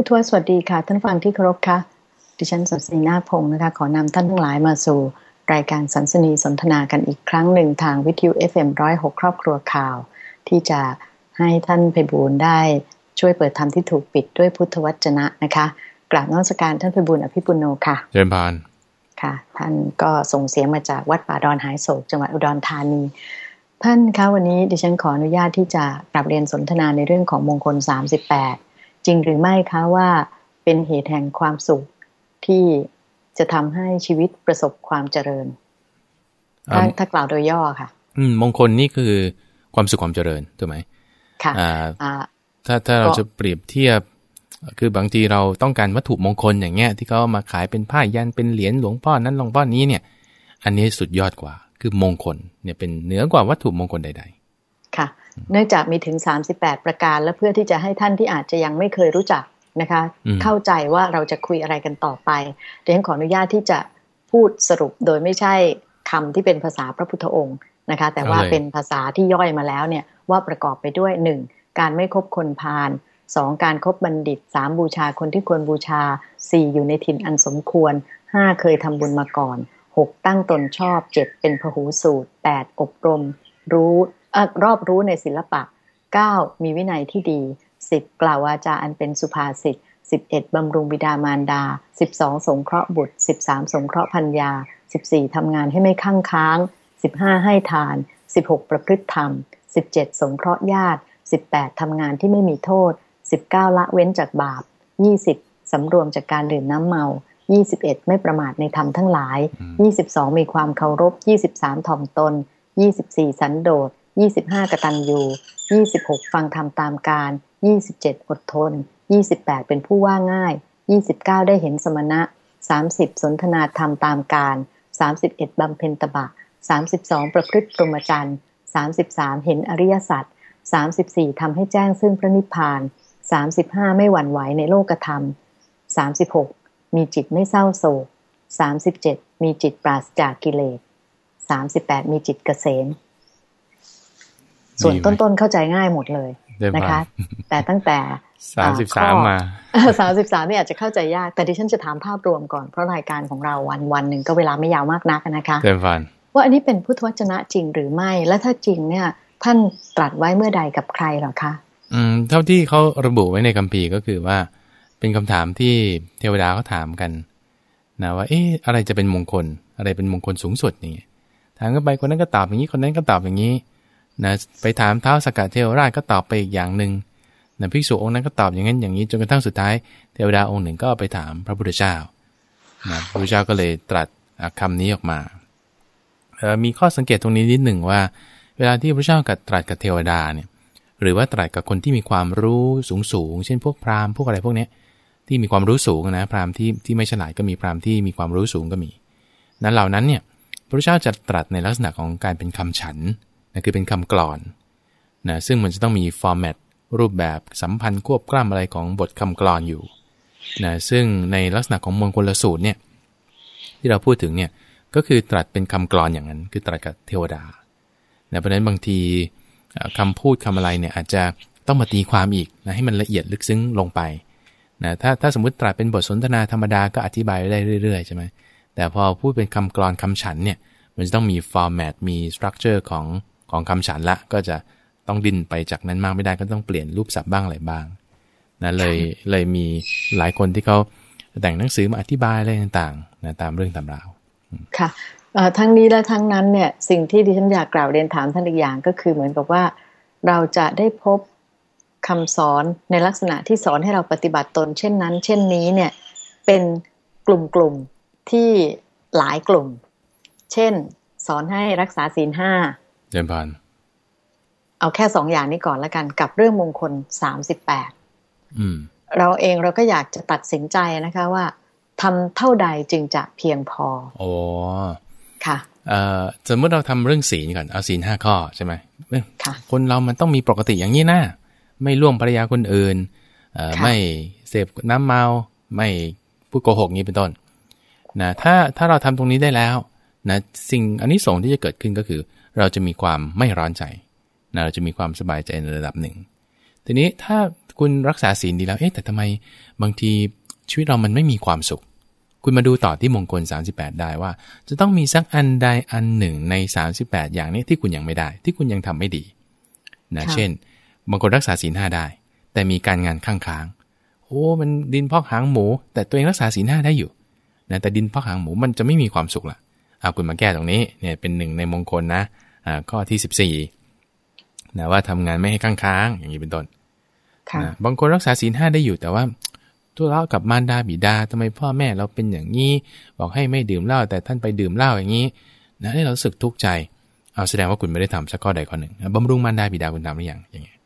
ผู้ทวสวัสดีค่ะ ท่านฟังที่เคารพค่ะ ดิฉันสศรีนาพงศ์นะคะ ขอนำท่านทั้งหลายมาสู่ รายการสันสนีสนทนากันอีกครั้งหนึ่งทางวิทยุ FM106 ครอบครัวข่าว ที่จะให้ท่านไพบูลได้ช่วยเปิดธรรมที่ถูกปิดด้วยพุทธวจนะนะคะ กราบนมัสการท่านไพบูลอภิปุโนค่ะเจริญพานค่ะ ท่านก็ส่งเสียงมาจากวัดป่าดอนหายโศกจังหวัดอุดรธานีท่านคะวันนี้ดิฉันขออนุญาตที่จะกลับเรียนสนทนาในเรื่องของมงคล 38 จริงหรือไม่คะว่าเป็นเหตุแห่งความสุขที่จะทำให้ชีวิตประสบความเจริญถ้าถ้ากล่าวโดยย่อค่ะ อืมมงคลนี่คือความสุขความเจริญถูกไหมค่ะอ่าอ่าถ้าถ้าเราจะเปรียบเทียบ คือบางทีเราต้องการวัตถุมงคลอย่างเงี้ย ที่เขาเอามาขายเป็นผ้ายันเป็นเหรียญหลวงพ่อนั้นหลวงพ่อนี้เนี่ย อันนี้สุดยอดกว่า คือมงคลเนี่ยเป็นเหนือกว่าวัตถุมงคลใด ค่ะ เนื่องจากมีถึง 38 ประการ และเพื่อที่จะให้ท่านที่อาจจะยังไม่เคยรู้จักนะคะอืมเข้าใจว่าเราจะคุยอะไรกันต่อไปเดี๋ยวฉันขออนุญาตที่จะพูดสรุปโดยไม่ใช่คำที่เป็นภาษาพระพุทธองค์นะคะ แต่ว่าเป็นภาษาที่ย่อยมาแล้วเนี่ยว่าประกอบไปด้วย 1. การไม่คบคนพาล 2. การครบบัณฑิต 3. บูชาคนที่ควรบูชา 4. อยู่ในถิ่นอันสมควร 5. เคยทำบุญมาก่อน 6. ตั้งตนชอบ 7. เป็นพหูสูตร 8. อบรม รู้เอ่อ รอบรู้ในศิลปะ 9. มีวินัยที่ดี 10. กล่าววาจาอันเป็นสุภาษิต 11. บำรุงบิดามารดา 12. สงเคราะห์บุตร 13. สงเคราะห์พัญญา 14. ทำงานให้ไม่ข้างค้าง 15. ให้ทาน 16. ประพฤติธรรม 17. สงเคราะห์ญาติ 18. ทำงานที่ไม่มีโทษ 19. ละเว้นจากบาป 20. สำรวมจากการดื่มน้ำเมา 21. ไม่ประมาทในธรรมทั้งหลาย 22 มีความเคารพ 23 ถ่อมตน 24 สันโดษ 25 กตัญญู26 ฟังธรรมตามการ 27 อดทน 28 เป็นผู้ว่าง่าย 29 ได้เห็นสมณะ 30 สนทนาธรรมตามการ 31 บำเพ็ญตบะ 32 ประพฤติพรมจรรย์33 เห็นอริยสัจ34 ทำให้แจ้งซึ่งพระนิพพาน 35 ไม่หวั่นไหวในโลกธรรม 36 มีจิตไม่เศร้าโศก 37 มีจิตปราศจากกิเลส 38 มีจิตเกษม ส่วนดีไหมต้นๆเข้าใจง่ายหมดเลยเดิมนะคะพันแต่ตั้งแต่สามสิบสามมาสามสิบสามนี่อาจจะเข้าใจยากแต่ดิฉันจะถามภาพรวมก่อนเพราะรายการของเราวันวันหนึ่งก็เวลาไม่ยาวมากนักนะคะเดิมพันว่าอันนี้เป็นพุทธวจนะจริงหรือไม่ และถ้าจริงเนี่ย ท่านตรัสไว้เมื่อใดกับใครเหรอคะ อืม เท่าที่เขาระบุไว้ในคัมภีร์ก็คือว่า เป็นคำถามที่เทวดาเขาถามกันนะว่า เอ๊ะอะไรจะเป็นมงคล อะไรเป็นมงคลสูงสุดนี่ถามกันไปคนนั้นก็ตอบอย่างนี้คนนั้นก็ตอบอย่างนี้ นะไปถามเท้าสกกัดเทวราชก็ตอบไปอีกอย่างหนึ่งนะภิกษุองค์นั้นก็ตอบอย่างนั้นอย่างนี้จนกระทั่งสุดท้ายเทวดาองค์หนึ่งก็ไปถามพระพุทธเจ้านะพระพุทธเจ้าก็เลยตรัสอะคำนี้ออกมาเอ่อมีข้อสังเกตตรงนี้นิดหนึ่งว่า เวลาที่พระเจ้ากัดตรัสกับเทวดาเนี่ยหรือว่าตรัสกับคนที่มีความรู้สูงสูงเช่นพวกพราหมณ์พวกอะไรพวกนี้ที่มีความรู้สูงนะพราหมณ์ที่ที่ไม่ฉลาดก็มีพราหมณ์ที่มีความรู้สูงก็มี นั้นเหล่านั้นเนี่ยพระเจ้าจะตรัสในลักษณะของการเป็นคำฉัน นะคือเป็นคำกลอนนะซึ่งมันจะต้องมีฟอร์แมตรูปแบบสัมพันธ์ควบกล้ำอะไรของบทคำกลอนอยู่นะซึ่งในลักษณะของมงคลสูตรเนี่ยที่เราพูดถึงเนี่ยก็คือตรัสเป็นคำกลอนอย่างนั้น คือตรัสกับเทวดานะเพราะฉะนั้นบางทีคำพูดคำอะไรเนี่ยอาจจะต้องมาตีความอีกนะให้มันละเอียดลึกซึ้งลงไปนะถ้าถ้าสมมติตรัสเป็นบทสนทนาธรรมดาก็อธิบายได้เรื่อยๆใช่ไหมแต่พอพูดเป็นคำกลอนคำฉันท์เนี่ยมันจะต้องมี format มี structure ของ ของคำฉันท์ละก็จะต้องดิ้นไปจากนั้นมากไม่ได้ก็ต้องเปลี่ยนรูปศัพท์บ้างอะไรบ้างนะเลยเลยมีหลายคนที่เขาแต่งหนังสือมาอธิบายอะไรต่างๆนะตามเรื่องตามราวค่ะทั้งนี้และทั้งนั้นเนี่ยสิ่งที่ดิฉันอยากกล่าวเรียนถามท่านอีกอย่างก็คือเหมือนกับว่าเราจะได้พบคำสอนในลักษณะที่สอนให้เราปฏิบัติตน เช่นนั้น เช่นนี้เนี่ยเป็นกลุ่มๆที่หลายกลุ่ม เช่น สอนให้รักษาศีลห้า เดินผ่านเอาแค่สองอย่างนี้ก่อนแล้วกันกับเรื่องมงคลสามสิบแปดอืมเราเองเราก็อยากจะตัดสินใจนะคะว่าทำเท่าใดจึงจะเพียงพอโอ้ค่ะเอ่อสมมติเราทำเรื่องศีลก่อนเอาศีลห้าข้อใช่ไหมเอ้ยค่ะคนเรามันต้องมีปกติอย่างนี้นะไม่ล่วงภรรยาคนอื่นเอ่อค่ะไม่เสพน้ำเมา ไม่พูดโกหกนี้เป็นต้นนะถ้าถ้าเราทำตรงนี้ได้แล้วนะสิ่งอันนี้ส่งส์ที่จะเกิดขึ้นก็คือ เราจะมีความไม่ร้อนใจนะเราจะมีความสบายใจในระดับหนึ่ง ทีนี้ถ้าคุณรักษาศีลดีแล้วเอ๊ะแต่ทำไมบางทีชีวิตเรามันไม่มีความสุข คุณมาดูต่อที่มงคล 38 ได้ว่า จะต้องมีสักอันใดอันหนึ่งใน 38 อย่างนี้ที่คุณยังไม่ได้ ที่คุณยังทำไม่ดีนะเช่น บางคนรักษาศีลห้าได้ แต่มีการงานข้างค้างโอ้มันดินพอกหางหมู แต่ตัวเองรักษาศีลห้าได้อยู่นะแต่ดินพอกหางหมูมันจะไม่มีความสุขละเอาคุณมาแก้ตรงนี้เนี่ยเป็นหนึ่งในมงคลนะอ่า ข้อที่ 14นะว่าทำงานไม่ให้ข้างค้างอย่างนี้เป็นต้นนะบางคนรักษาศีลห้าได้อยู่แต่ว่าทุเลากับมารดาบิดาทำไมพ่อแม่เราเป็นอย่างนี้ บอกให้ไม่ดื่มเหล้าแต่ท่านไปดื่มเหล้าอย่างนี้นะให้เราสึกทุกข์ใจเอาแสดงว่าคุณไม่ได้ทำสักข้อใดข้อหนึ่งบำรุงมารดาบิดาคุณทำหรือยังอย่างเงี้ย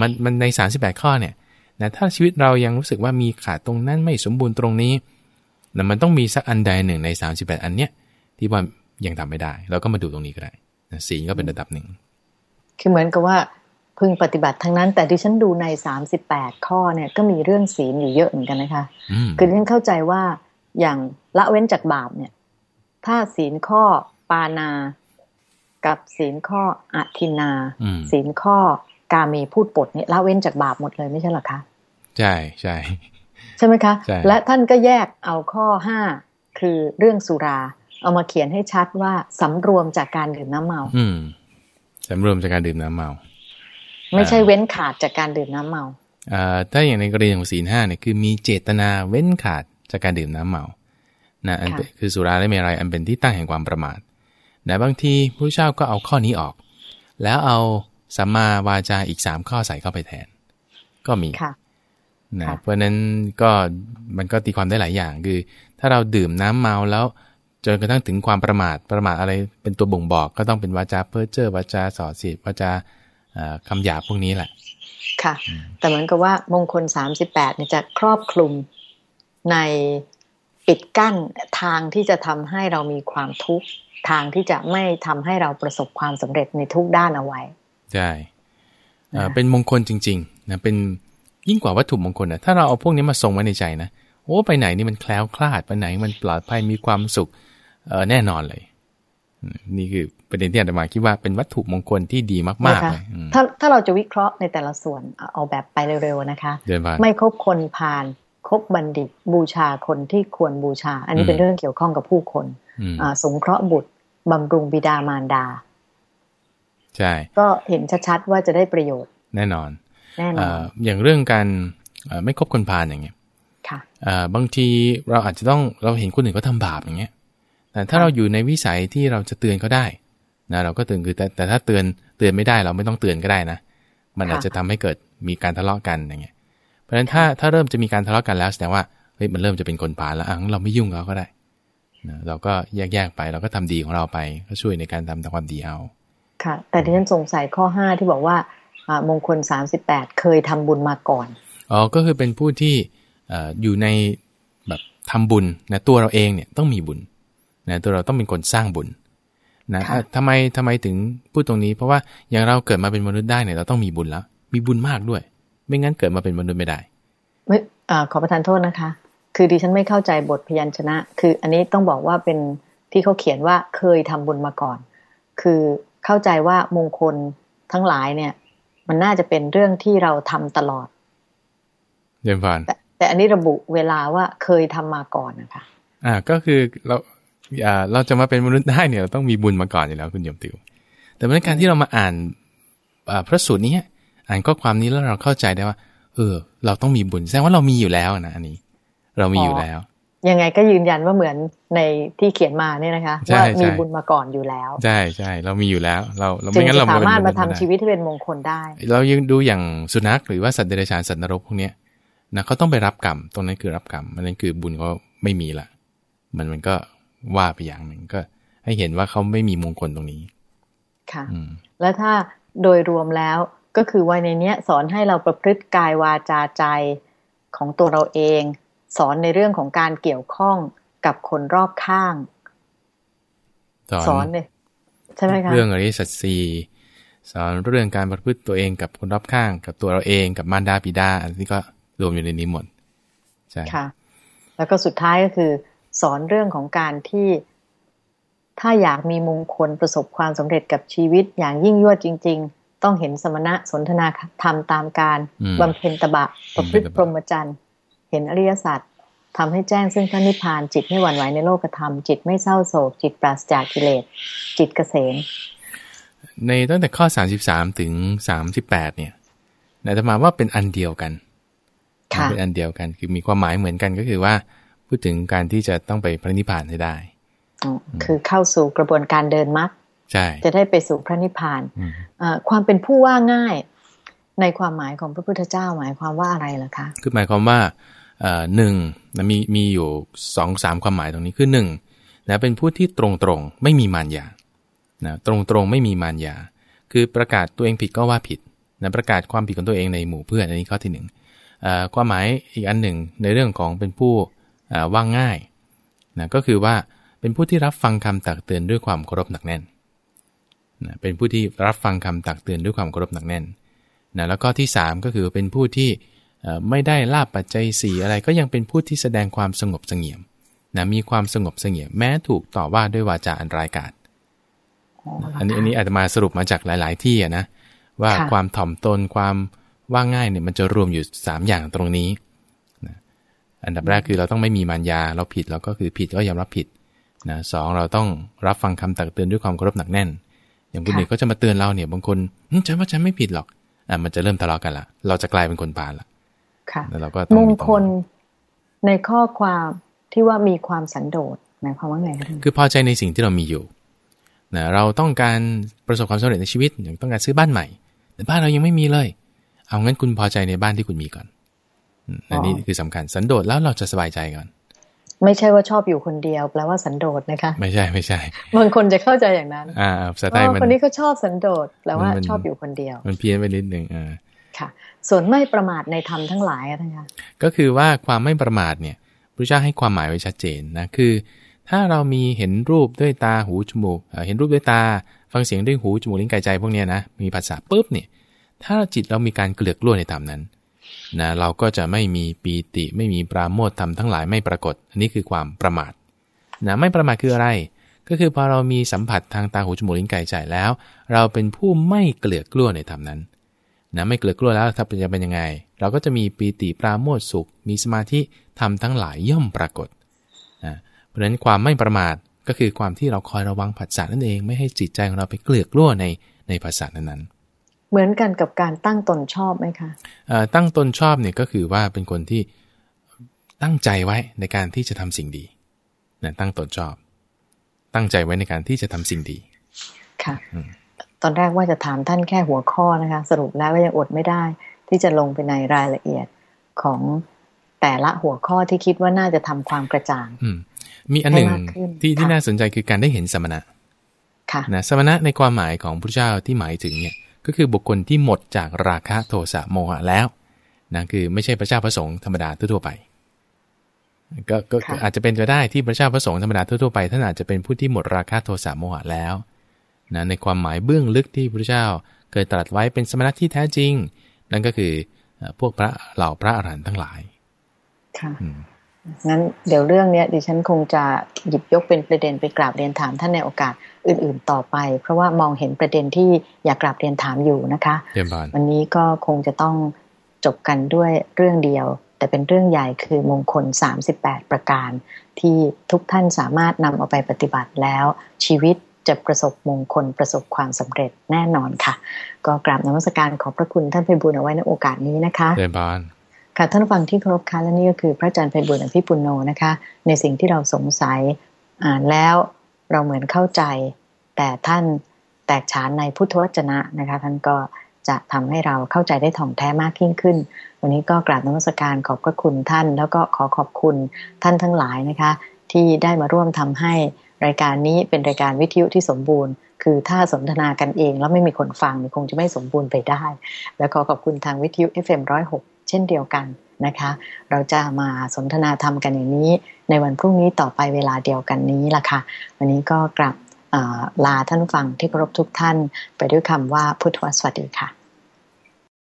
มันมันใน 38 ข้อเนี่ยนะถ้าชีวิตเรายังรู้สึกว่ามีขาดตรงนั้นไม่สมบูรณ์ตรงนี้นะมันต้องมีสักอันใดหนึ่งใน 38 อันเนี้ยที่ว่ายังทำไม่ได้ เราก็มาดูตรงนี้ก็ได้นะ ศีลก็เป็นระดับหนึ่ง คือเหมือนกับว่าพึงปฏิบัติทั้งนั้น แต่ที่ฉันดูใน38ข้อเนี่ยก็มีเรื่องศีลอยู่เยอะเหมือนกันนะคะ คือที่ฉันเข้าใจว่าอย่างละเว้นจากบาปเนี่ย ถ้าศีลข้อปานา กับศีลข้ออธินา ศีลข้อกาเมพูดปดเนี่ยละเว้นจากบาปหมดเลยไม่ใช่หรอคะ ใช่ใช่ใช่ไหมคะ และท่านก็แยกเอาข้อห้าคือเรื่องสุรา เอามาเขียนให้ชัดว่าสำรวมจากการดื่มน้ำเมา อืมสำรวมจากการดื่มน้ำเมา ไม่ใช่เว้นขาดจากการดื่มน้ำเมาอ่าถ้าอย่างในกรณีของศีลห้าเนี่ยคือมีเจตนาเว้นขาดจากการดื่มน้ำเมานะอันคือสุราและเมรัยอันเป็นที่ตั้งแห่งความประมาทแต่บางทีพระเจ้าก็เอาข้อนี้ออก แล้วเอาสัมมาวาจาอีกสามข้อใส่เข้าไปแทน ก็มีนะเพราะนั้นก็มันก็ตีความได้หลายอย่างคือ ถ้าเราดื่มน้ำเมาแล้ว จนกระทั่งถึงความประมาทประมาทอะไรเป็นตัวบ่งบอก ก็ต้องเป็นวาจาเพ้อเจ้อวาจาส่อเสียดวาจาคำหยาบพวกนี้แหละ ค่ะ แต่เหมือนกับว่ามงคลสามสิบแปดเนี่ยจะครอบคลุมในปิดกั้นทางที่จะทำให้เรามีความทุกข์ทางที่จะไม่ทำให้เราประสบความสำเร็จในทุกด้านเอาไว้ใช่เป็นมงคลจริงๆนะเป็นยิ่งกว่าวัตถุมงคลนะถ้าเราเอาพวกนี้มาทรงไว้ในใจนะโอ้ไปไหนนี่มันแคล้วคลาดไปไหนมันปลอดภัยมีความสุขเออ แน่นอนเลย นี่คือประเด็นที่อาจารย์มาคิดว่าเป็นวัตถุมงคลที่ดีมากๆเลยถ้าถ้าเราจะวิเคราะห์ในแต่ละส่วนเอาแบบไปเร็วๆนะคะไม่คบคนพาลคบบัณฑิตบูชาคนที่ควรบูชา อันนี้เป็นเรื่องเกี่ยวข้องกับผู้คนสงเคราะห์บุตรบำรุงบิดามารดา ใช่ ก็เห็นชัดๆว่าจะได้ประโยชน์ แน่นอนแน่นอนอย่างเรื่องการไม่คบคนพาลอย่างเงี้ยค่ะบางทีเราอาจจะต้องเราเห็นคนอื่นเขาทาบาปอย่างเงี้ย แต่ถ้าเราอยู่ในวิสัยที่เราจะเตือนเขาได้นะเราก็เตือนคือแต่แต่ถ้าเตือนเตือนไม่ได้เราไม่ต้องเตือนก็ได้นะ มันอาจจะทำให้เกิดมีการทะเลาะกันอย่างเงี้ย เพราะฉะนั้นถ้าถ้าเริ่มจะมีการทะเลาะกันแล้วแสดงว่าเฮ้ยมันเริ่มจะเป็นคนพาลแล้วอะเราไม่ยุ่งเขาก็ได้นะเราก็แยกๆไปเราก็ทำดีของเราไปก็ช่วยในการทำแต่ความดีเอา ค่ะ แต่ที่ฉันสงสัยข้อห้าที่บอกว่ามงคลสามสิบแปดเคยทำบุญมาก่อนอ๋อก็คือเป็นผู้ที่อยู่ในแบบทำบุญนะตัวเราเองเนี่ยต้องมีบุญ นะตัวเราต้องเป็นคนสร้างบุญนะทำไมทำไมถึงพูดตรงนี้ เพราะว่าอย่างเราเกิดมาเป็นมนุษย์ได้เนี่ยเราต้องมีบุญแล้ว มีบุญมากด้วย ไม่งั้นเกิดมาเป็นมนุษย์ไม่ได้ไม่ขอประทานโทษนะคะ คือดิฉันไม่เข้าใจบทพยัญชนะ คืออันนี้ต้องบอกว่าเป็นที่เขาเขียนว่าเคยทำบุญมาก่อน คือเข้าใจว่ามงคลทั้งหลายเนี่ย มันน่าจะเป็นเรื่องที่เราทำตลอดเยี่ยมฟันแต่แต่อันนี้ระบุเวลาว่าเคยทำมาก่อนนะคะอ่าก็คือเราอ่า เราจะมาเป็นมนุษย์ได้เนี่ยเราต้องมีบุญมาก่อนอยู่แล้วคุณโยมติว แต่ในการที่เรามาอ่านพระสูตรนี้อ่านข้อความนี้แล้วเราเข้าใจได้ว่า เออ เราต้องมีบุญแสดงว่าเรามีอยู่แล้วนะอันนี้ เรามีอยู่แล้วยังไงก็ยืนยันว่าเหมือนในที่เขียนมาเนี่ยนะคะว่ามีบุญมาก่อนอยู่แล้ว ใช่ใช่เรามีอยู่แล้ว เราเราไม่งั้นเราสามารถมาทำชีวิตที่เป็นมงคลได้ เรายังดูอย่างสุนัขหรือว่าสัตว์เดรัจฉานสัตว์นรกพวกเนี้ยนะเขาต้องไปรับกรรมตรงนั้นคือรับกรรมมันนั้นคือบุญเขาไม่มีละมันมันก็ ว่าไปอย่างหนึ่งก็ ให้เห็นว่าเขาไม่มีมงคลตรงนี้ ค่ะ แล้วถ้าโดยรวมแล้วก็คือว่าในเนี้ย สอนให้เราประพฤติกายวาจาใจของตัวเราเอง สอนในเรื่องของการเกี่ยวข้องกับคนรอบข้าง สอนเลยใช่ไหมคะเรื่องอริสัตสีสอนเรื่องการประพฤติตัวเองกับคนรอบข้าง กับตัวเราเองกับมารดาปิดา อันนี้ก็รวมอยู่ในนี้หมดใช่ค่ะ แล้วก็สุดท้ายก็คือ สอนเรื่องของการที่ถ้าอยากมีมงคลประสบความสำเร็จกับชีวิตอย่างยิ่งยวดจริง ๆ ต้องเห็นสมณะสนทนาธรรมตามการบำเพ็ญตบะประพฤติพรหมจรรย์เห็นอริยสัจทำให้แจ้งซึ่งพระนิพพานจิตไม่หวั่นไหวในโลกธรรม จิตไม่เศร้าโศก จิตปราศจากกิเลส จิตเกษมในตั้งแต่ข้อ 33 ถึง 38 เนี่ยนายธรรมาว่าเป็นอันเดียวกัน เป็นอันเดียวกันคือมีความหมายเหมือนกันก็คือว่า พูดถึงการที่จะต้องไปพระนิพพานให้ได้คือเข้าสู่กระบวนการเดินมรรคใช่จะได้ไปสู่พระนิพพานความเป็นผู้ว่าง่าย ในความหมายของพระพุทธเจ้าหมายความว่าอะไรล่ะคะคือหมายความว่าหนึ่งมีมีอยู่สองสามความหมายตรงนี้คือหนึ่งนะเป็นผู้ที่ตรงตรงไม่มีมารยานะตรงตรงไม่มีมารยา คือประกาศตัวเองผิดก็ว่าผิดนะประกาศความผิดของตัวเองในหมู่เพื่อนอันนี้ข้อที่หนึ่งความหมายอีกอันหนึ่งในเรื่องของเป็นผู้ ว่างง่ายนะก็คือว่าเป็นผู้ที่รับฟังคำตักเตือนด้วยความเคารพหนักแน่นนะเป็นผู้ที่รับฟังคำตักเตือนด้วยความเคารพหนักแน่นนะแล้วก็ที่ 3 ก็คือเป็นผู้ที่ไม่ได้ลาบปัจจัยสี่อะไรก็ยังเป็นผู้ที่แสดงความสงบเสงี่ยมนะมีความสงบเสงี่ยมแม้ถูกต่อว่าด้วยวาจาอันร้ายกาจอันนี้อันนี้อาจจะมาสรุปมาจากหลาย ๆ ที่นะว่าความถ่อมตนความว่าง่ายเนี่ยมันจะรวมอยู่ 3 อย่างตรงนี้นะ อันดับแรกคือเราต้องไม่มีมารยาเราผิดเราก็คือผิดก็ยอมรับผิดนะสองเราต้องรับฟังคำตักเตือนด้วยความเคารพหนักแน่น อย่างคุณเอกก็จะมาเตือนเราเนี่ยบางคนฉันว่าฉันไม่ผิดหรอกอะมันจะเริ่มทะเลาะกันละเราจะกลายเป็นคนพาลละค่ะแล้วเราก็มงคลในข้อความที่ว่ามีความสันโดษหมายความว่าไงคะคือพอใจในสิ่งที่เรามีอยู่นะเราต้องการประสบความสำเร็จในชีวิตอย่างต้องการซื้อบ้านใหม่ แต่บ้านเรายังไม่มีเลย เอางั้นคุณพอใจในบ้านที่คุณมีก่อน อันนี้คือสำคัญสันโดษแล้วเราจะสบายใจก่อน ไม่ใช่ว่าชอบอยู่คนเดียวแปลว่าสันโดษนะคะ ไม่ใช่ไม่ใช่บางคนจะเข้าใจอย่างนั้น อ่าสไตล์มันคนนี้ก็ชอบสันโดษแปลว่าชอบอยู่คนเดียว มันเพี้ยนไปนิดนึงอ่าค่ะ ส่วนไม่ประมาทในธรรมทั้งหลายอะท่านคะก็คือว่าความไม่ประมาทเนี่ยพระเจ้าให้ความหมายไว้ชัดเจนนะคือ ถ้าเรามีเห็นรูปด้วยตาหูจมูกเห็นรูปด้วยตา ฟังเสียงด้วยหูจมูกลิ้นกายใจพวกนี้นะมีภาษาปุ๊บเนี่ยถ้าจิตเรามีการเกลือกล้วนในธรรมนั้น นะเราก็จะไม่มีปีติ ไม่มีปราโมทธรรมทั้งหลายไม่ปรากฏ อันนี้คือความประมาทนะไม่ประมาทคืออะไร ก็คือพอเรามีสัมผัสทางตาหูจมูกลิ้นกายใจแล้ว เราเป็นผู้ไม่เกลือกล้วนในธรรมนั้นนะไม่เกลือกล้วนแล้วถ้าเป็นจะเป็นยังไง เราก็จะมีปีติปราโมทสุข มีสมาธิทำทั้งหลายย่อมปรากฏนะเพราะฉะนั้นความไม่ประมาทก็คือความที่เราคอยระวังผัสสะนั่นเอง ไม่ให้จิตใจของเราไปเกลือกล้วนในในภาษานั้น เหมือนกันกับการตั้งตนชอบไหมคะตั้งตนชอบเนี่ยก็คือว่าเป็นคนที่ตั้งใจไว้ในการที่จะทำสิ่งดีนะตั้งตนชอบ ตั้งใจไว้ในการที่จะทำสิ่งดี ค่ะ ตอนแรกว่าจะถามท่านแค่หัวข้อนะคะ สรุปแล้วก็ยังอดไม่ได้ ที่จะลงไปในรายละเอียดของแต่ละหัวข้อที่คิดว่าน่าจะทำความกระจ่างมีอันหนึ่งที่ที่น่าสนใจคือการได้เห็นสมณะ ค่ะนะสมณะในความหมายของพระเจ้าที่หมายถึงเนี่ย ก็คือบุคคลที่หมดจากราคะโทสะโมหะแล้วนะคือไม่ใช่พระเจ้าพระสงฆ์ธรรมดาทั่วไปก็ก็อาจจะเป็นไปได้ที่พระเจ้าพระสงฆ์ธรรมดาทั่วไปท่านอาจจะเป็นผู้ที่หมดราคะโทสะโมหะแล้วนะในความหมายเบื้องลึกที่พระเจ้าเคยตรัสไว้เป็นสมณะที่แท้จริง นั่นก็คือพวกพระเหล่าพระอรหันต์ทั้งหลายค่ะ งั้นเดี๋ยวเรื่องเนี้ยดิฉันคงจะหยิบยกเป็นประเด็นไปกราบเรียนถามท่านในโอกาสอื่น ๆ ต่อไป เพราะว่ามองเห็นประเด็นที่อยากกราบเรียนถามอยู่นะคะวันนี้ก็คงจะต้องจบกันด้วยเรื่องเดียว แต่เป็นเรื่องใหญ่คือมงคล 38 ประการ ที่ทุกท่านสามารถนำเอาไปปฏิบัติแล้ว ชีวิตจะประสบมงคลประสบความสำเร็จแน่นอนค่ะ ก็กราบนมัสการขอบพระคุณท่านไปบุญเอาไว้ในโอกาสนี้นะคะเรียนบาน ค่ะท่านฟังที่เคารพคะและนี่ก็คือพระอาจารย์ไพบุญอภิปุโนนะคะ ในสิ่งที่เราสงสัยอ่านแล้วเราเหมือนเข้าใจ แต่ท่านแตกฉานในพุทธวจนะนะคะ ท่านก็จะทำให้เราเข้าใจได้ถ่องแท้มากยิ่งขึ้น วันนี้ก็กราบนมัสการขอบพระคุณท่าน แล้วก็ขอขอบคุณท่านทั้งหลายนะคะ ที่ได้มาร่วมทำให้รายการนี้เป็นรายการวิทยุที่สมบูรณ์ คือถ้าสนทนากันเองแล้วไม่มีคนฟังคงจะไม่สมบูรณ์ไปได้ และขอขอบคุณทางวิทยุ FM106 ช่นเดียวกันนะคะ เราจะมาสนทนาธรรมกันอย่างนี้ ในวันพรุ่งนี้ต่อไปเวลาเดียวกันนี้ล่ะค่ะ วันนี้ก็กลับลาท่านฟังที่เคารพทุกท่าน ไปด้วยคำว่าพุทธวสวัสดีค่ะ